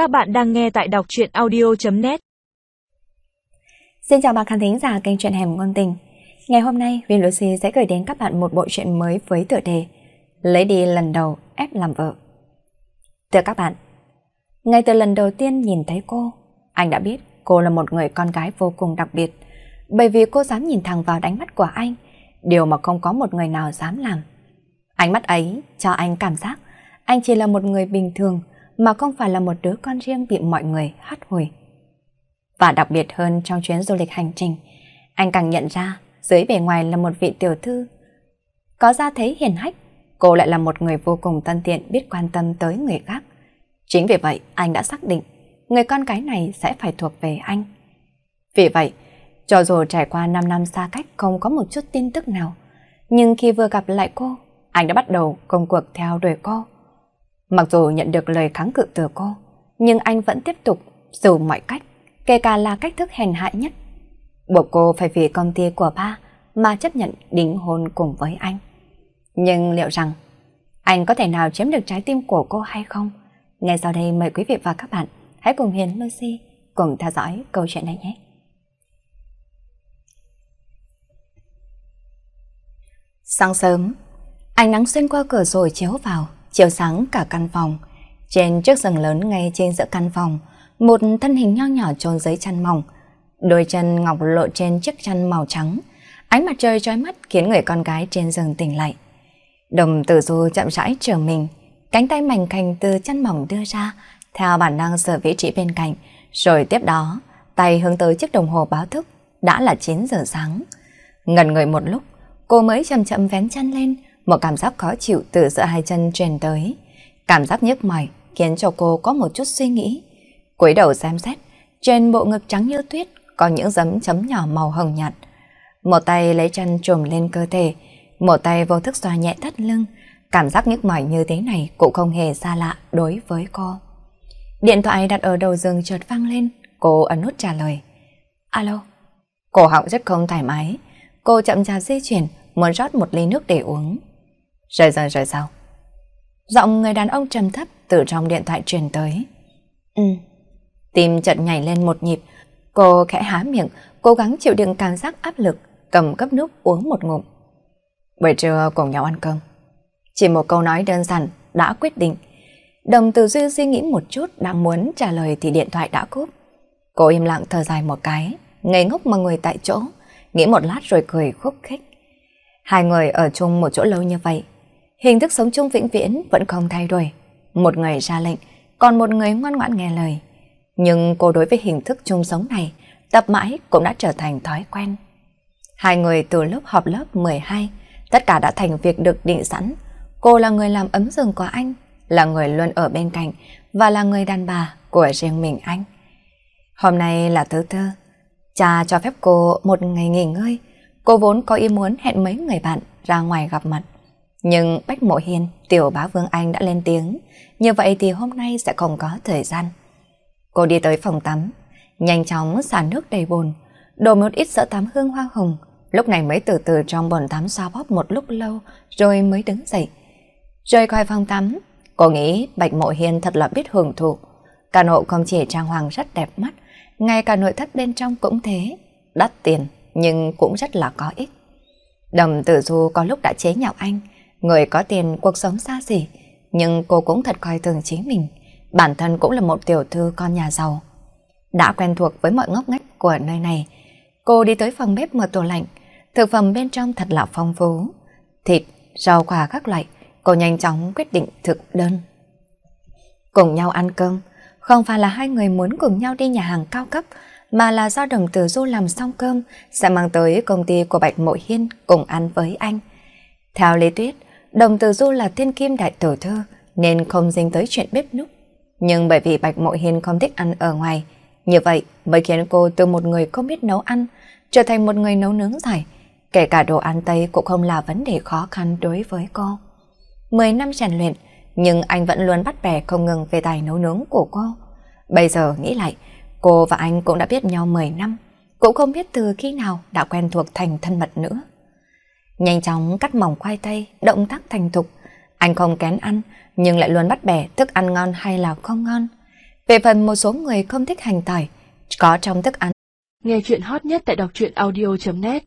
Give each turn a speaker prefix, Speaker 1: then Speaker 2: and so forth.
Speaker 1: Các bạn đang nghe tại đọc truyện audio.net
Speaker 2: Xin chào bạn khán thính giả kênh truyện hẻm ngôn tình. Ngày hôm nay, Viên Lucy sẽ gửi đến các bạn một bộ truyện mới với tựa đề Lấy đi lần đầu ép làm vợ. Thưa các bạn, ngay từ lần đầu tiên nhìn thấy cô, anh đã biết cô là một người con gái vô cùng đặc biệt, bởi vì cô dám nhìn thẳng vào đánh mắt của anh, điều mà không có một người nào dám làm. Ánh mắt ấy cho anh cảm giác anh chỉ là một người bình thường mà không phải là một đứa con riêng bị mọi người hắt hủi. Và đặc biệt hơn trong chuyến du lịch hành trình, anh càng nhận ra dưới bề ngoài là một vị tiểu thư. Có ra thế hiền hách, cô lại là một người vô cùng thân thiện biết quan tâm tới người khác. Chính vì vậy anh đã xác định người con gái này sẽ phải thuộc về anh. Vì vậy, cho dù trải qua 5 năm xa cách không có một chút tin tức nào, nhưng khi vừa gặp lại cô, anh đã bắt đầu công cuộc theo đuổi cô. Mặc dù nhận được lời kháng cự từ cô, nhưng anh vẫn tiếp tục dù mọi cách, kể cả là cách thức hèn hại nhất. Buộc cô phải vì công ty của ba mà chấp nhận đính hôn cùng với anh. Nhưng liệu rằng anh có thể nào chiếm được trái tim của cô hay không? Ngay sau đây mời quý vị và các bạn hãy cùng Hiền Lucy cùng theo dõi câu chuyện này nhé. Sáng sớm, ánh nắng xuyên qua cửa rồi chiếu vào, chiếu sáng cả căn phòng. Trên chiếc giường lớn ngay trên giữa căn phòng, một thân hình nho nhỏ trôn dưới chăn mỏng. Đôi chân ngọc lộ trên chiếc chăn màu trắng. Ánh mặt trời trói mắt khiến người con gái trên giường tỉnh lại. Đồng tử du chậm rãi trở mình, cánh tay mảnh khảnh từ chăn mỏng đưa ra, theo bản năng sở vị trí bên cạnh, rồi tiếp đó, tay hướng tới chiếc đồng hồ báo thức, đã là 9 giờ sáng. Ngần người một lúc, cô mới chậm chậm vén chăn lên, một cảm giác khó chịu từ giữa hai chân truyền tới. Cảm giác nhức mỏi khiến cho cô có một chút suy nghĩ. cúi đầu xem xét, trên bộ ngực trắng như tuyết có những dấm chấm nhỏ màu hồng nhạt. Một tay lấy chân trùm lên cơ thể, một tay vô thức xoa nhẹ thắt lưng. Cảm giác nhức mỏi như thế này cũng không hề xa lạ đối với cô. Điện thoại đặt ở đầu giường chợt vang lên, cô ấn nút trả lời. Alo. Cổ họng rất không thoải mái, cô chậm chạp di chuyển, muốn rót một ly nước để uống. Rồi rồi rồi sao? Giọng người đàn ông trầm thấp từ trong điện thoại truyền tới. Ừ. Tim chợt nhảy lên một nhịp, cô khẽ há miệng, cố gắng chịu đựng cảm giác áp lực, cầm cấp nước uống một ngụm. Buổi trưa cùng nhau ăn cơm. Chỉ một câu nói đơn giản đã quyết định. Đồng từ duy suy nghĩ một chút đang muốn trả lời thì điện thoại đã cúp. Cô im lặng thở dài một cái, ngây ngốc mà người tại chỗ, nghĩ một lát rồi cười khúc khích. Hai người ở chung một chỗ lâu như vậy, hình thức sống chung vĩnh viễn vẫn không thay đổi. Một người ra lệnh, còn một người ngoan ngoãn nghe lời. Nhưng cô đối với hình thức chung sống này, tập mãi cũng đã trở thành thói quen. Hai người từ lúc học lớp 12, tất cả đã thành việc được định sẵn. Cô là người làm ấm giường của anh, là người luôn ở bên cạnh và là người đàn bà của riêng mình anh. Hôm nay là thứ tư, cha cho phép cô một ngày nghỉ ngơi. Cô vốn có ý muốn hẹn mấy người bạn ra ngoài gặp mặt. Nhưng Bách Mộ Hiền, tiểu bá Vương Anh đã lên tiếng, như vậy thì hôm nay sẽ không có thời gian. Cô đi tới phòng tắm, nhanh chóng xả nước đầy bồn, đổ một ít sữa tắm hương hoa hồng, lúc này mới từ từ trong bồn tắm xoa bóp một lúc lâu rồi mới đứng dậy. Rời khỏi phòng tắm, cô nghĩ Bạch Mộ Hiền thật là biết hưởng thụ. Căn hộ không chỉ trang hoàng rất đẹp mắt, ngay cả nội thất bên trong cũng thế, đắt tiền nhưng cũng rất là có ích. Đồng tử du có lúc đã chế nhạo anh, người có tiền cuộc sống xa xỉ, nhưng cô cũng thật coi thường chính mình. Bản thân cũng là một tiểu thư con nhà giàu. Đã quen thuộc với mọi ngóc ngách của nơi này, cô đi tới phòng bếp mở tủ lạnh. Thực phẩm bên trong thật là phong phú. Thịt, rau quả các loại, cô nhanh chóng quyết định thực đơn. Cùng nhau ăn cơm, không phải là hai người muốn cùng nhau đi nhà hàng cao cấp, mà là do đồng tử du làm xong cơm sẽ mang tới công ty của Bạch Mộ Hiên cùng ăn với anh. Theo lý tuyết, đồng tử du là thiên kim đại tiểu thư nên không dính tới chuyện bếp núc. Nhưng bởi vì Bạch Mộ Hiên không thích ăn ở ngoài, như vậy mới khiến cô từ một người không biết nấu ăn trở thành một người nấu nướng giỏi. Kể cả đồ ăn Tây cũng không là vấn đề khó khăn đối với cô. Mười năm rèn luyện, nhưng anh vẫn luôn bắt bẻ không ngừng về tài nấu nướng của cô. Bây giờ nghĩ lại, cô và anh cũng đã biết nhau 10 năm, cũng không biết từ khi nào đã quen thuộc thành thân mật nữa. Nhanh chóng cắt mỏng khoai tây, động tác thành thục. Anh không kén ăn, nhưng lại luôn bắt bẻ thức ăn ngon hay là không ngon. Về phần một số người không thích hành tỏi, có trong thức ăn.
Speaker 3: Nghe chuyện hot nhất tại đọc truyện audio.net